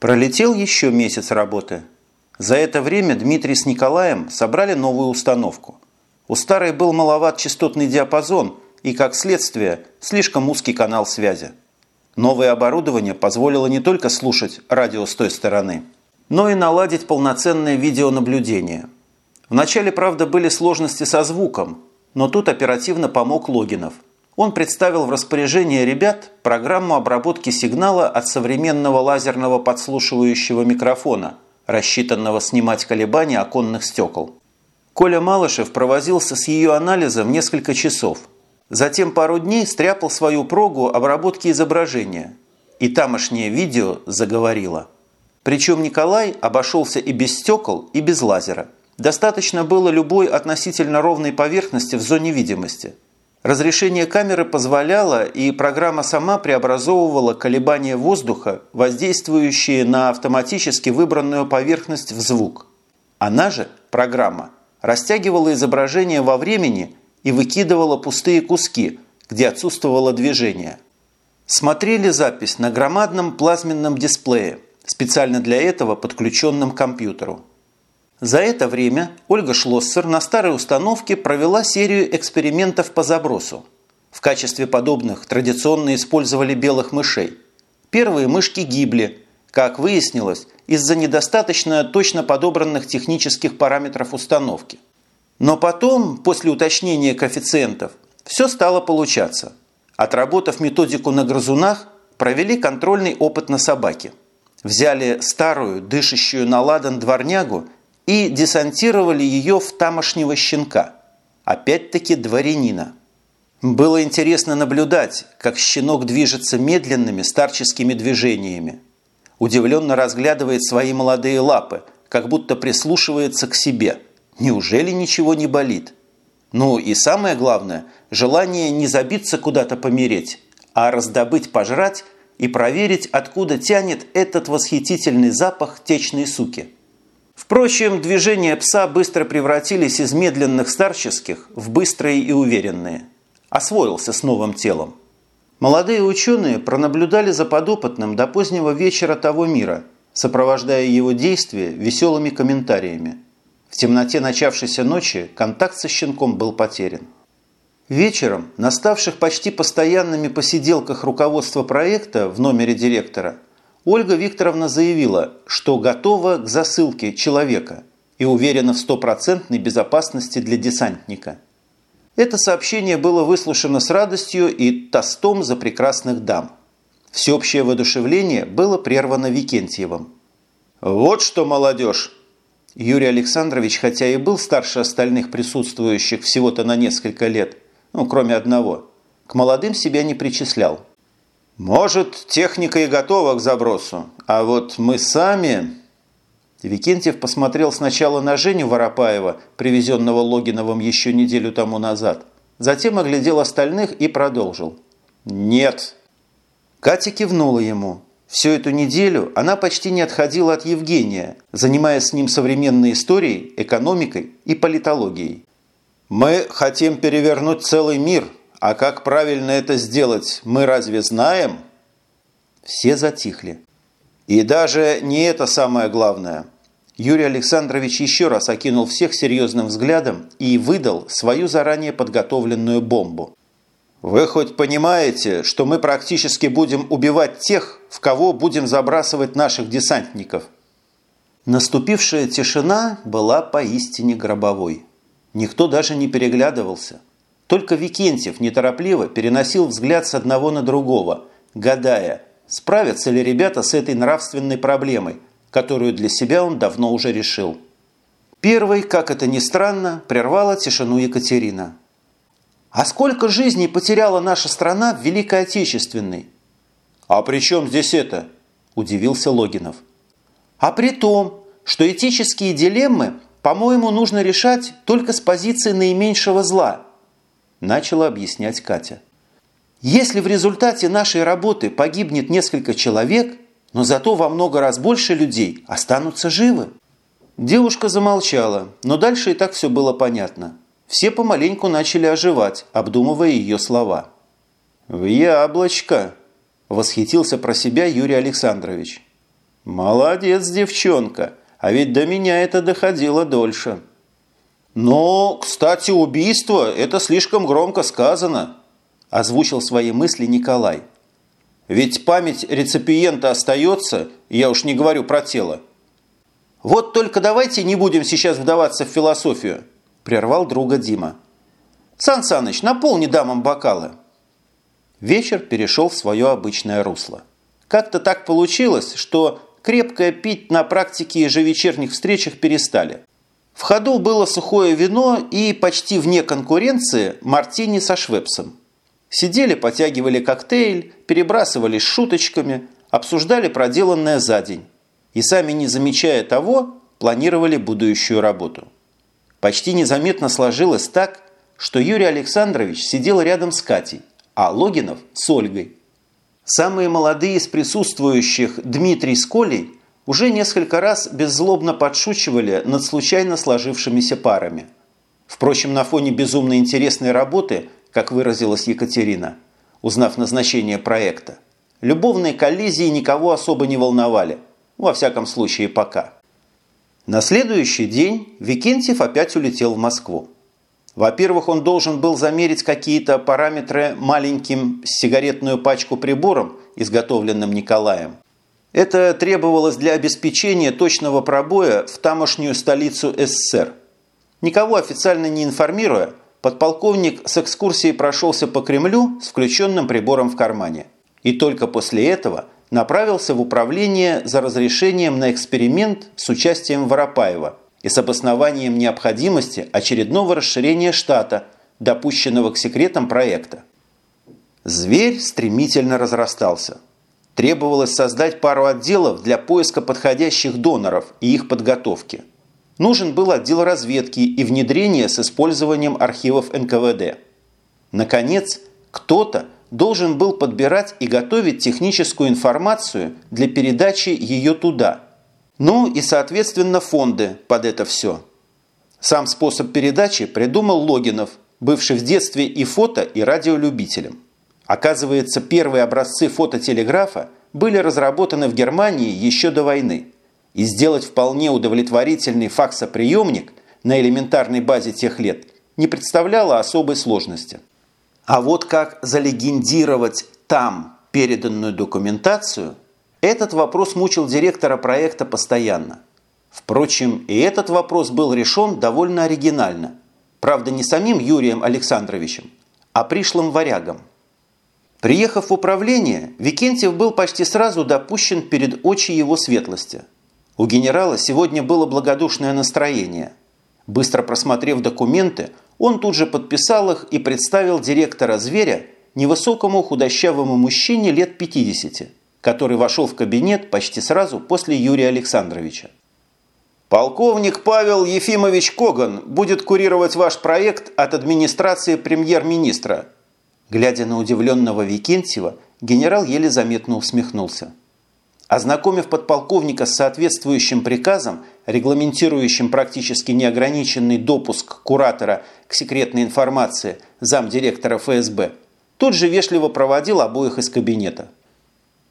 Пролетел еще месяц работы. За это время Дмитрий с Николаем собрали новую установку. У старой был маловат частотный диапазон и, как следствие, слишком узкий канал связи. Новое оборудование позволило не только слушать радио с той стороны, но и наладить полноценное видеонаблюдение. Вначале, правда, были сложности со звуком, но тут оперативно помог Логинов. Он представил в распоряжение ребят программу обработки сигнала от современного лазерного подслушивающего микрофона, рассчитанного снимать колебания оконных стекол. Коля Малышев провозился с ее анализом несколько часов. Затем пару дней стряпал свою прогу обработки изображения. И тамошнее видео заговорило. Причем Николай обошелся и без стекол, и без лазера – Достаточно было любой относительно ровной поверхности в зоне видимости. Разрешение камеры позволяло, и программа сама преобразовывала колебания воздуха, воздействующие на автоматически выбранную поверхность в звук. Она же, программа, растягивала изображение во времени и выкидывала пустые куски, где отсутствовало движение. Смотрели запись на громадном плазменном дисплее, специально для этого подключенном к компьютеру. За это время Ольга Шлоссер на старой установке провела серию экспериментов по забросу. В качестве подобных традиционно использовали белых мышей. Первые мышки гибли, как выяснилось, из-за недостаточно точно подобранных технических параметров установки. Но потом, после уточнения коэффициентов, все стало получаться. Отработав методику на грызунах, провели контрольный опыт на собаке. Взяли старую, дышащую на ладан дворнягу и десантировали ее в тамошнего щенка, опять-таки дворянина. Было интересно наблюдать, как щенок движется медленными старческими движениями. Удивленно разглядывает свои молодые лапы, как будто прислушивается к себе. Неужели ничего не болит? Ну и самое главное, желание не забиться куда-то помереть, а раздобыть пожрать и проверить, откуда тянет этот восхитительный запах течной суки. Впрочем, движения пса быстро превратились из медленных старческих в быстрые и уверенные. Освоился с новым телом. Молодые ученые пронаблюдали за подопытным до позднего вечера того мира, сопровождая его действия веселыми комментариями. В темноте начавшейся ночи контакт со щенком был потерян. Вечером, на ставших почти постоянными посиделках руководства проекта в номере директора – Ольга Викторовна заявила, что готова к засылке человека и уверена в стопроцентной безопасности для десантника. Это сообщение было выслушано с радостью и тостом за прекрасных дам. Всеобщее воодушевление было прервано Викентьевым. «Вот что, молодежь!» Юрий Александрович, хотя и был старше остальных присутствующих всего-то на несколько лет, ну, кроме одного, к молодым себя не причислял. Может, техника и готова к забросу, а вот мы сами... Викентьев посмотрел сначала на Женю Воропаева, привезенного Логиновым еще неделю тому назад, затем оглядел остальных и продолжил. «Нет». Катя кивнула ему. Всю эту неделю она почти не отходила от Евгения, занимаясь с ним современной историей, экономикой и политологией. «Мы хотим перевернуть целый мир», а как правильно это сделать, мы разве знаем? Все затихли. И даже не это самое главное. Юрий Александрович еще раз окинул всех серьезным взглядом и выдал свою заранее подготовленную бомбу. «Вы хоть понимаете, что мы практически будем убивать тех, в кого будем забрасывать наших десантников?» Наступившая тишина была поистине гробовой. Никто даже не переглядывался – только Викентьев неторопливо переносил взгляд с одного на другого, гадая, справятся ли ребята с этой нравственной проблемой, которую для себя он давно уже решил. Первой, как это ни странно, прервала тишину Екатерина. «А сколько жизней потеряла наша страна в Великой Отечественной?» «А при чем здесь это?» – удивился Логинов. «А при том, что этические дилеммы, по-моему, нужно решать только с позиции наименьшего зла – начала объяснять Катя. Если в результате нашей работы погибнет несколько человек, но зато во много раз больше людей останутся живы. Девушка замолчала, но дальше и так все было понятно. Все помаленьку начали оживать, обдумывая ее слова. «В яблочко!» – восхитился про себя Юрий Александрович. Молодец, девчонка, а ведь до меня это доходило дольше. Но, кстати, убийство – это слишком громко сказано, озвучил свои мысли Николай. Ведь память реципиента остается, я уж не говорю про тело. Вот только давайте не будем сейчас вдаваться в философию, прервал друга Дима. Сан Саныч, наполни дамам бокалы. Вечер перешел в свое обычное русло. Как-то так получилось, что крепкое пить на практике ежевечерних встречах перестали. В ходу было сухое вино и почти вне конкуренции мартини со швепсом. Сидели, потягивали коктейль, перебрасывались шуточками, обсуждали проделанное за день. И сами не замечая того, планировали будущую работу. Почти незаметно сложилось так, что Юрий Александрович сидел рядом с Катей, а Логинов – с Ольгой. Самые молодые из присутствующих Дмитрий с Колей уже несколько раз беззлобно подшучивали над случайно сложившимися парами. Впрочем, на фоне безумно интересной работы, как выразилась Екатерина, узнав назначение проекта, любовные коллизии никого особо не волновали, во всяком случае пока. На следующий день Викентьев опять улетел в Москву. Во-первых, он должен был замерить какие-то параметры маленьким сигаретную пачку прибором, изготовленным Николаем. Это требовалось для обеспечения точного пробоя в тамошнюю столицу СССР. Никого официально не информируя, подполковник с экскурсией прошелся по Кремлю с включенным прибором в кармане. И только после этого направился в управление за разрешением на эксперимент с участием Воропаева – и с обоснованием необходимости очередного расширения штата, допущенного к секретам проекта. Зверь стремительно разрастался. Требовалось создать пару отделов для поиска подходящих доноров и их подготовки. Нужен был отдел разведки и внедрения с использованием архивов НКВД. Наконец, кто-то должен был подбирать и готовить техническую информацию для передачи ее туда – ну и, соответственно, фонды под это все. Сам способ передачи придумал Логинов, бывший в детстве и фото, и радиолюбителем. Оказывается, первые образцы фототелеграфа были разработаны в Германии еще до войны. И сделать вполне удовлетворительный факсоприемник на элементарной базе тех лет не представляло особой сложности. А вот как залегендировать там переданную документацию – этот вопрос мучил директора проекта постоянно. Впрочем, и этот вопрос был решен довольно оригинально. Правда, не самим Юрием Александровичем, а пришлым варягом. Приехав в управление, Викентьев был почти сразу допущен перед очи его светлости. У генерала сегодня было благодушное настроение. Быстро просмотрев документы, он тут же подписал их и представил директора «Зверя» невысокому худощавому мужчине лет 50 который вошел в кабинет почти сразу после Юрия Александровича. «Полковник Павел Ефимович Коган будет курировать ваш проект от администрации премьер-министра». Глядя на удивленного Викентьева, генерал еле заметно усмехнулся. Ознакомив подполковника с соответствующим приказом, регламентирующим практически неограниченный допуск куратора к секретной информации замдиректора ФСБ, тут же вежливо проводил обоих из кабинета –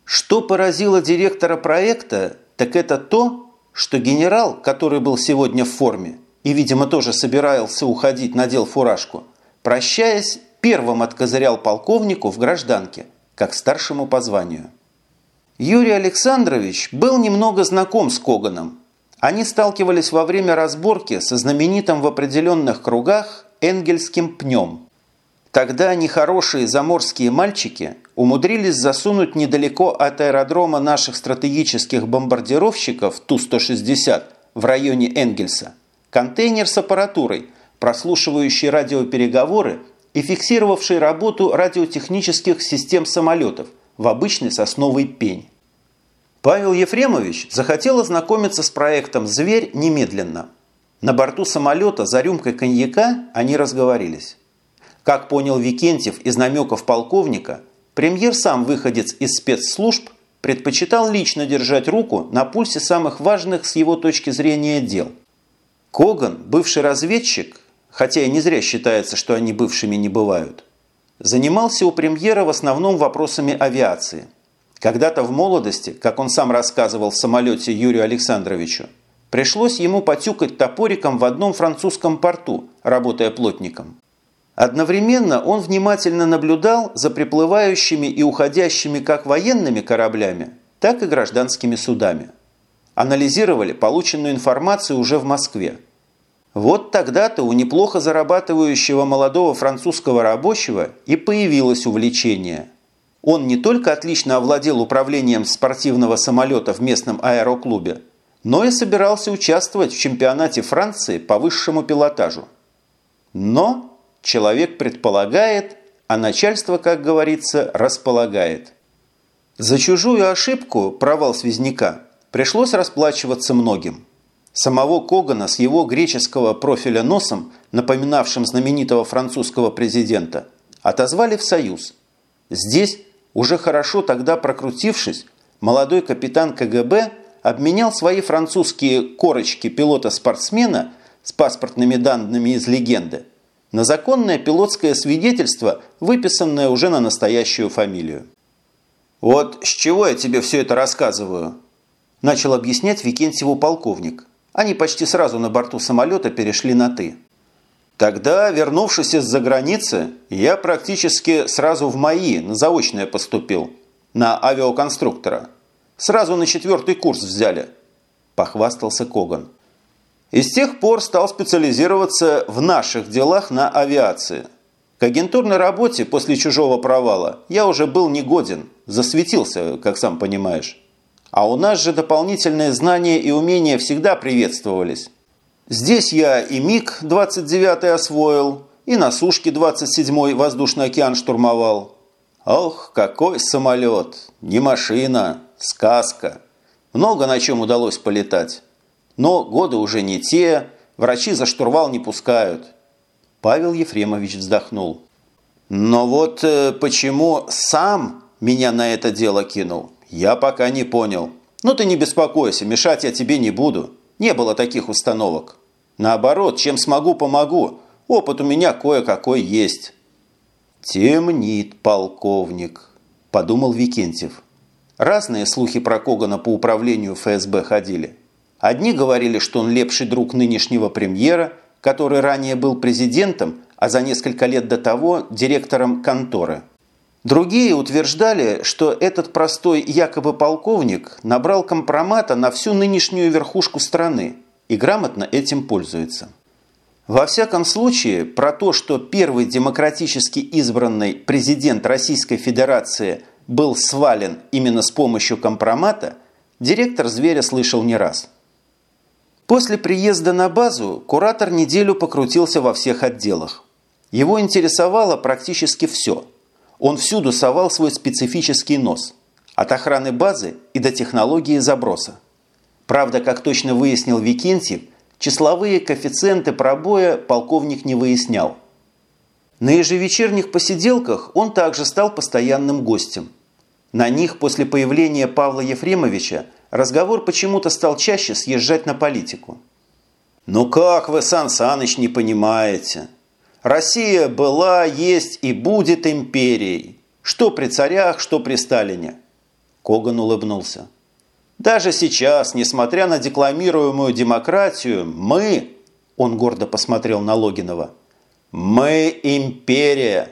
что поразило директора проекта, так это то, что генерал, который был сегодня в форме и, видимо, тоже собирался уходить, надел фуражку, прощаясь, первым откозырял полковнику в гражданке, как старшему по званию. Юрий Александрович был немного знаком с Коганом. Они сталкивались во время разборки со знаменитым в определенных кругах энгельским пнем. Тогда нехорошие заморские мальчики умудрились засунуть недалеко от аэродрома наших стратегических бомбардировщиков Ту-160 в районе Энгельса контейнер с аппаратурой, прослушивающий радиопереговоры и фиксировавший работу радиотехнических систем самолетов в обычный сосновый пень. Павел Ефремович захотел ознакомиться с проектом «Зверь» немедленно. На борту самолета за рюмкой коньяка они разговорились. Как понял Викентьев из намеков полковника, премьер сам выходец из спецслужб предпочитал лично держать руку на пульсе самых важных с его точки зрения дел. Коган, бывший разведчик, хотя и не зря считается, что они бывшими не бывают, занимался у премьера в основном вопросами авиации. Когда-то в молодости, как он сам рассказывал в самолете Юрию Александровичу, пришлось ему потюкать топориком в одном французском порту, работая плотником. Одновременно он внимательно наблюдал за приплывающими и уходящими как военными кораблями, так и гражданскими судами. Анализировали полученную информацию уже в Москве. Вот тогда-то у неплохо зарабатывающего молодого французского рабочего и появилось увлечение. Он не только отлично овладел управлением спортивного самолета в местном аэроклубе, но и собирался участвовать в чемпионате Франции по высшему пилотажу. Но Человек предполагает, а начальство, как говорится, располагает. За чужую ошибку, провал связняка, пришлось расплачиваться многим. Самого Когана с его греческого профиля носом, напоминавшим знаменитого французского президента, отозвали в Союз. Здесь, уже хорошо тогда прокрутившись, молодой капитан КГБ обменял свои французские корочки пилота-спортсмена с паспортными данными из легенды на законное пилотское свидетельство, выписанное уже на настоящую фамилию. «Вот с чего я тебе все это рассказываю?» Начал объяснять Викентьеву полковник. Они почти сразу на борту самолета перешли на «ты». Тогда, вернувшись из-за границы, я практически сразу в МАИ на заочное поступил, на авиаконструктора. Сразу на четвертый курс взяли, похвастался Коган. И с тех пор стал специализироваться в наших делах на авиации. К агентурной работе после чужого провала я уже был негоден, засветился, как сам понимаешь. А у нас же дополнительные знания и умения всегда приветствовались. Здесь я и МиГ-29 освоил, и на сушке 27-й воздушный океан штурмовал. Ох, какой самолет! Не машина, сказка. Много на чем удалось полетать. Но годы уже не те, врачи за штурвал не пускают. Павел Ефремович вздохнул. Но вот э, почему сам меня на это дело кинул, я пока не понял. Ну ты не беспокойся, мешать я тебе не буду. Не было таких установок. Наоборот, чем смогу, помогу. Опыт у меня кое-какой есть. Темнит полковник, подумал Викентьев. Разные слухи про Когана по управлению ФСБ ходили. Одни говорили, что он лепший друг нынешнего премьера, который ранее был президентом, а за несколько лет до того директором конторы. Другие утверждали, что этот простой якобы полковник набрал компромата на всю нынешнюю верхушку страны и грамотно этим пользуется. Во всяком случае, про то, что первый демократически избранный президент Российской Федерации был свален именно с помощью компромата, директор «Зверя» слышал не раз – После приезда на базу куратор неделю покрутился во всех отделах. Его интересовало практически все. Он всюду совал свой специфический нос. От охраны базы и до технологии заброса. Правда, как точно выяснил Викентьев, числовые коэффициенты пробоя полковник не выяснял. На ежевечерних посиделках он также стал постоянным гостем. На них после появления Павла Ефремовича разговор почему-то стал чаще съезжать на политику. «Ну как вы, Сан Саныч, не понимаете? Россия была, есть и будет империей. Что при царях, что при Сталине». Коган улыбнулся. «Даже сейчас, несмотря на декламируемую демократию, мы...» Он гордо посмотрел на Логинова. «Мы империя.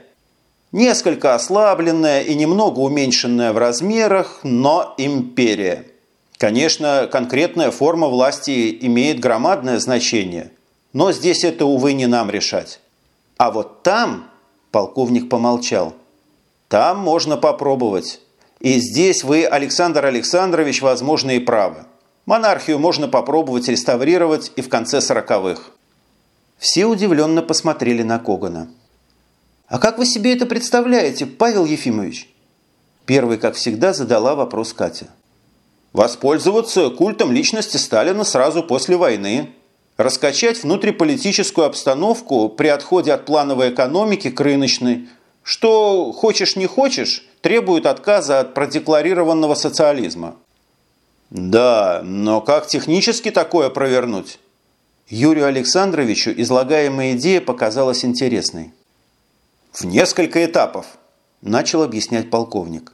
Несколько ослабленная и немного уменьшенная в размерах, но империя». Конечно, конкретная форма власти имеет громадное значение, но здесь это, увы, не нам решать. А вот там, полковник помолчал, там можно попробовать. И здесь вы, Александр Александрович, возможно, и правы. Монархию можно попробовать реставрировать и в конце сороковых. Все удивленно посмотрели на Когана. «А как вы себе это представляете, Павел Ефимович?» Первый, как всегда, задала вопрос Катя. Воспользоваться культом личности Сталина сразу после войны. Раскачать внутриполитическую обстановку при отходе от плановой экономики к рыночной. Что, хочешь не хочешь, требует отказа от продекларированного социализма. Да, но как технически такое провернуть? Юрию Александровичу излагаемая идея показалась интересной. В несколько этапов, начал объяснять полковник.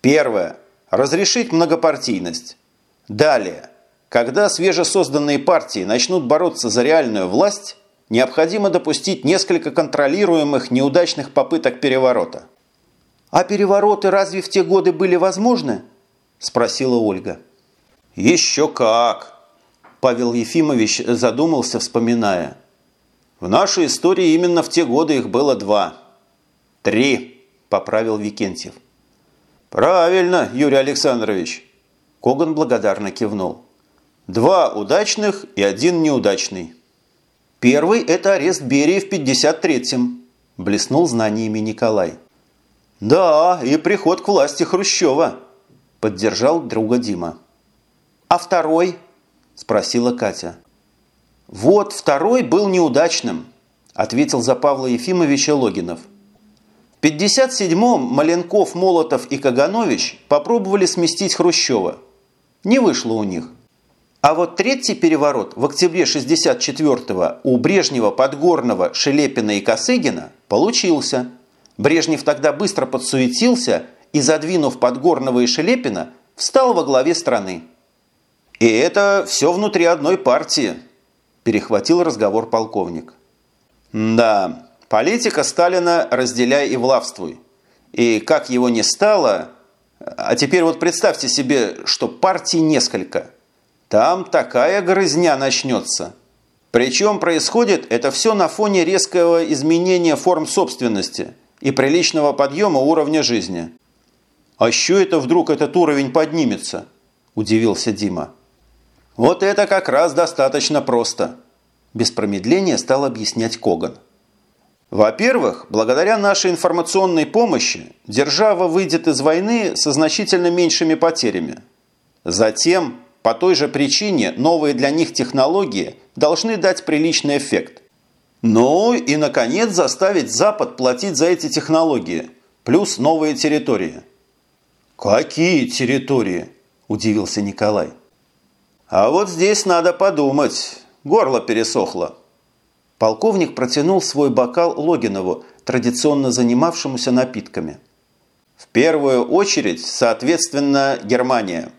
Первое. разрешить многопартийность. Далее. Когда свежесозданные партии начнут бороться за реальную власть, необходимо допустить несколько контролируемых неудачных попыток переворота. «А перевороты разве в те годы были возможны?» – спросила Ольга. «Еще как!» – Павел Ефимович задумался, вспоминая. «В нашей истории именно в те годы их было два. Три!» – поправил Викентьев. «Правильно, Юрий Александрович!» Коган благодарно кивнул. «Два удачных и один неудачный». «Первый – это арест Берии в 53-м», – блеснул знаниями Николай. «Да, и приход к власти Хрущева», – поддержал друга Дима. «А второй?» – спросила Катя. «Вот второй был неудачным», – ответил за Павла Ефимовича Логинов. В 57-м Маленков, Молотов и Каганович попробовали сместить Хрущева. Не вышло у них. А вот третий переворот в октябре 64-го у Брежнева, Подгорного, Шелепина и Косыгина получился – Брежнев тогда быстро подсуетился и, задвинув Подгорного и Шелепина, встал во главе страны. «И это все внутри одной партии», – перехватил разговор полковник. «Да, политика Сталина «разделяй и влавствуй». И как его не стало... А теперь вот представьте себе, что партий несколько. Там такая грызня начнется. Причем происходит это все на фоне резкого изменения форм собственности – и приличного подъема уровня жизни. «А что это вдруг этот уровень поднимется?» – удивился Дима. «Вот это как раз достаточно просто», – без промедления стал объяснять Коган. Во-первых, благодаря нашей информационной помощи держава выйдет из войны со значительно меньшими потерями. Затем, по той же причине, новые для них технологии должны дать приличный эффект. Ну и, наконец, заставить Запад платить за эти технологии, плюс новые территории. «Какие территории?» – удивился Николай. «А вот здесь надо подумать. Горло пересохло». Полковник протянул свой бокал Логинову, традиционно занимавшемуся напитками. «В первую очередь, соответственно, Германия.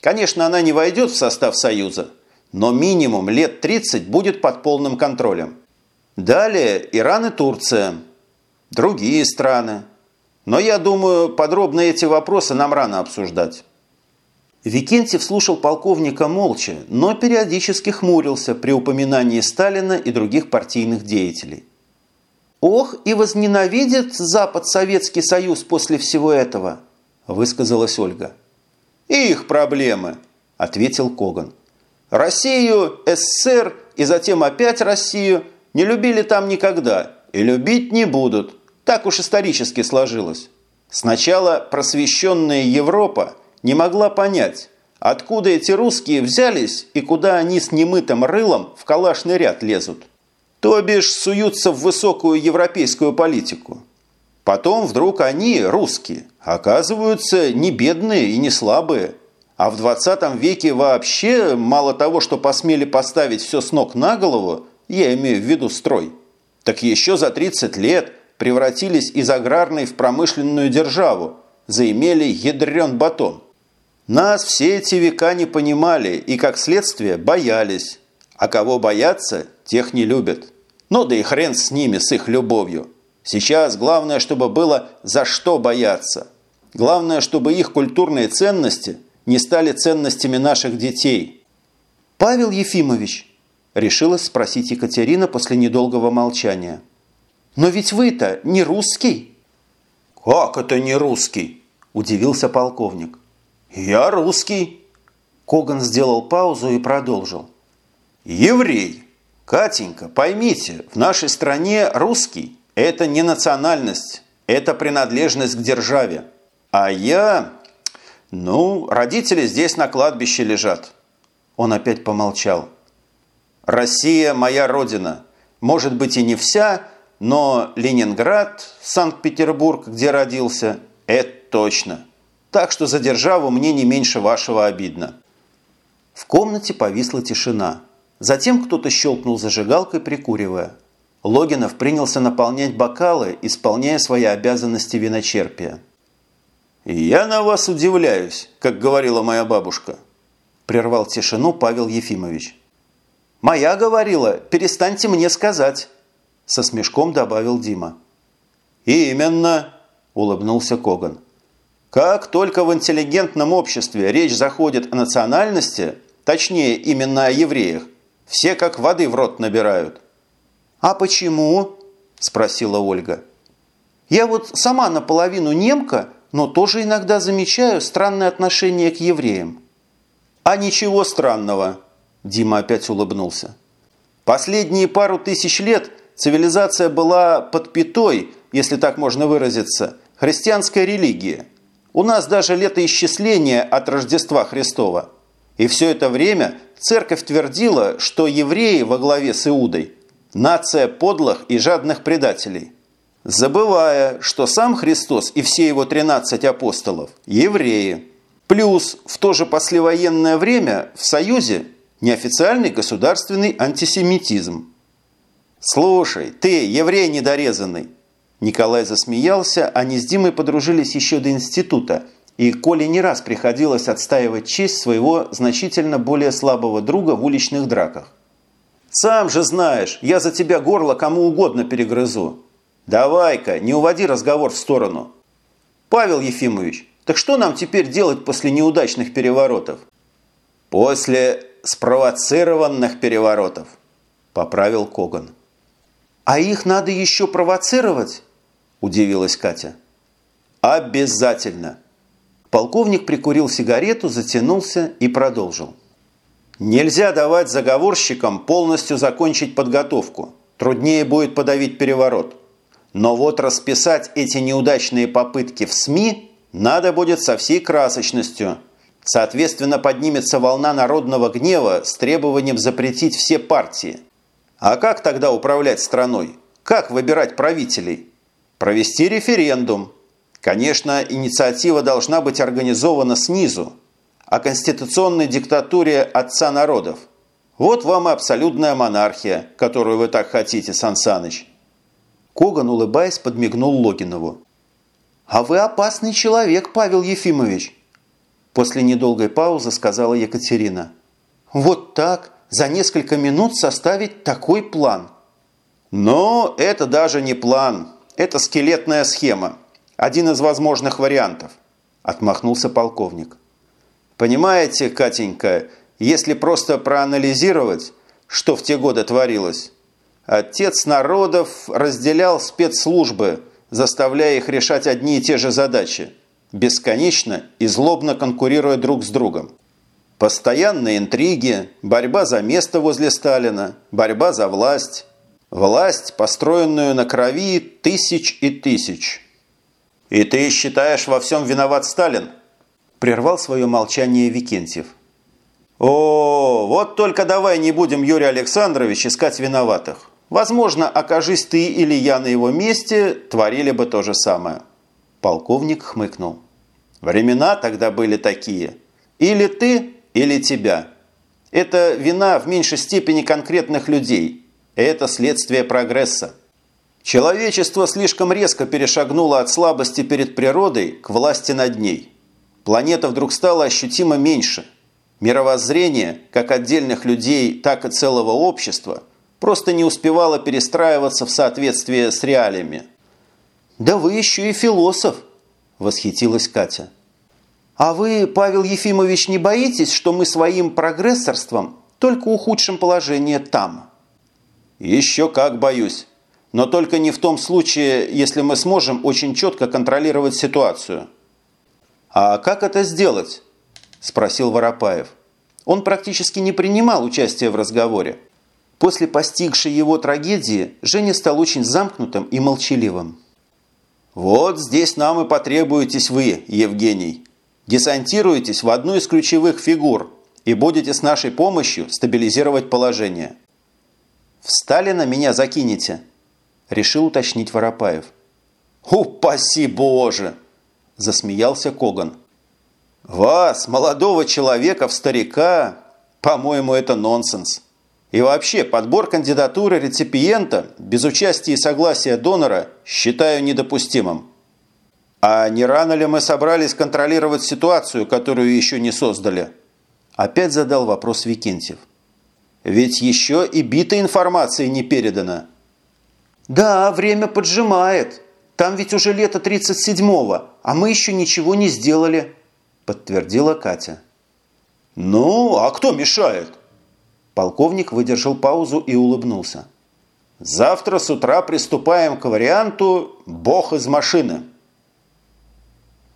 Конечно, она не войдет в состав Союза, но минимум лет 30 будет под полным контролем. Далее Иран и Турция. Другие страны. Но я думаю, подробно эти вопросы нам рано обсуждать. Викентьев слушал полковника молча, но периодически хмурился при упоминании Сталина и других партийных деятелей. «Ох, и возненавидит Запад Советский Союз после всего этого», – высказалась Ольга. «И их проблемы», – ответил Коган. «Россию, СССР и затем опять Россию – не любили там никогда и любить не будут. Так уж исторически сложилось. Сначала просвещенная Европа не могла понять, откуда эти русские взялись и куда они с немытым рылом в калашный ряд лезут. То бишь суются в высокую европейскую политику. Потом вдруг они, русские, оказываются не бедные и не слабые. А в 20 веке вообще мало того, что посмели поставить все с ног на голову, я имею в виду строй, так еще за 30 лет превратились из аграрной в промышленную державу, заимели ядрен батон. Нас все эти века не понимали и, как следствие, боялись. А кого боятся, тех не любят. Ну да и хрен с ними, с их любовью. Сейчас главное, чтобы было за что бояться. Главное, чтобы их культурные ценности не стали ценностями наших детей. Павел Ефимович, Решилась спросить Екатерина после недолгого молчания. «Но ведь вы-то не русский?» «Как это не русский?» – удивился полковник. «Я русский». Коган сделал паузу и продолжил. «Еврей. Катенька, поймите, в нашей стране русский – это не национальность, это принадлежность к державе. А я... Ну, родители здесь на кладбище лежат». Он опять помолчал. Россия – моя родина. Может быть и не вся, но Ленинград, Санкт-Петербург, где родился – это точно. Так что за державу мне не меньше вашего обидно». В комнате повисла тишина. Затем кто-то щелкнул зажигалкой, прикуривая. Логинов принялся наполнять бокалы, исполняя свои обязанности виночерпия. «Я на вас удивляюсь, как говорила моя бабушка», – прервал тишину Павел Ефимович. «Моя говорила, перестаньте мне сказать», – со смешком добавил Дима. «Именно», – улыбнулся Коган. «Как только в интеллигентном обществе речь заходит о национальности, точнее именно о евреях, все как воды в рот набирают». «А почему?» – спросила Ольга. «Я вот сама наполовину немка, но тоже иногда замечаю странное отношение к евреям». «А ничего странного», – Дима опять улыбнулся. «Последние пару тысяч лет цивилизация была под пятой, если так можно выразиться, христианской религии. У нас даже летоисчисление от Рождества Христова. И все это время церковь твердила, что евреи во главе с Иудой – нация подлых и жадных предателей» забывая, что сам Христос и все его 13 апостолов – евреи. Плюс в то же послевоенное время в Союзе неофициальный государственный антисемитизм. «Слушай, ты, еврей недорезанный!» Николай засмеялся, они с Димой подружились еще до института, и Коле не раз приходилось отстаивать честь своего значительно более слабого друга в уличных драках. «Сам же знаешь, я за тебя горло кому угодно перегрызу. Давай-ка, не уводи разговор в сторону. Павел Ефимович, так что нам теперь делать после неудачных переворотов? После спровоцированных переворотов, поправил Коган. А их надо еще провоцировать? Удивилась Катя. Обязательно. Полковник прикурил сигарету, затянулся и продолжил. Нельзя давать заговорщикам полностью закончить подготовку. Труднее будет подавить переворот. Но вот расписать эти неудачные попытки в СМИ надо будет со всей красочностью. Соответственно, поднимется волна народного гнева с требованием запретить все партии. А как тогда управлять страной? Как выбирать правителей? Провести референдум. Конечно, инициатива должна быть организована снизу. О конституционной диктатуре отца народов. Вот вам и абсолютная монархия, которую вы так хотите, Сан Саныч. Коган, улыбаясь, подмигнул Логинову. «А вы опасный человек, Павел Ефимович!» После недолгой паузы сказала Екатерина. «Вот так, за несколько минут составить такой план!» «Но это даже не план, это скелетная схема, один из возможных вариантов», отмахнулся полковник. «Понимаете, Катенька, если просто проанализировать, что в те годы творилось, Отец народов разделял спецслужбы, заставляя их решать одни и те же задачи, бесконечно и злобно конкурируя друг с другом. Постоянные интриги, борьба за место возле Сталина, борьба за власть. Власть, построенную на крови тысяч и тысяч. «И ты считаешь, во всем виноват Сталин?» Прервал свое молчание Викентьев. «О, вот только давай не будем, Юрий Александрович, искать виноватых. Возможно, окажись ты или я на его месте, творили бы то же самое. Полковник хмыкнул. Времена тогда были такие. Или ты, или тебя. Это вина в меньшей степени конкретных людей. Это следствие прогресса. Человечество слишком резко перешагнуло от слабости перед природой к власти над ней. Планета вдруг стала ощутимо меньше. Мировоззрение, как отдельных людей, так и целого общества – просто не успевала перестраиваться в соответствии с реалиями. «Да вы еще и философ!» – восхитилась Катя. «А вы, Павел Ефимович, не боитесь, что мы своим прогрессорством только ухудшим положение там?» «Еще как боюсь. Но только не в том случае, если мы сможем очень четко контролировать ситуацию». «А как это сделать?» – спросил Воропаев. Он практически не принимал участия в разговоре. После постигшей его трагедии Женя стал очень замкнутым и молчаливым. «Вот здесь нам и потребуетесь вы, Евгений. Десантируетесь в одну из ключевых фигур и будете с нашей помощью стабилизировать положение». «В Сталина меня закинете?» – решил уточнить Воропаев. «Упаси Боже!» – засмеялся Коган. «Вас, молодого человека в старика, по-моему, это нонсенс». И вообще, подбор кандидатуры реципиента без участия и согласия донора считаю недопустимым. «А не рано ли мы собрались контролировать ситуацию, которую еще не создали?» Опять задал вопрос Викентьев. «Ведь еще и битой информации не передано». «Да, время поджимает. Там ведь уже лето 37-го, а мы еще ничего не сделали», подтвердила Катя. «Ну, а кто мешает?» Полковник выдержал паузу и улыбнулся. «Завтра с утра приступаем к варианту «Бог из машины».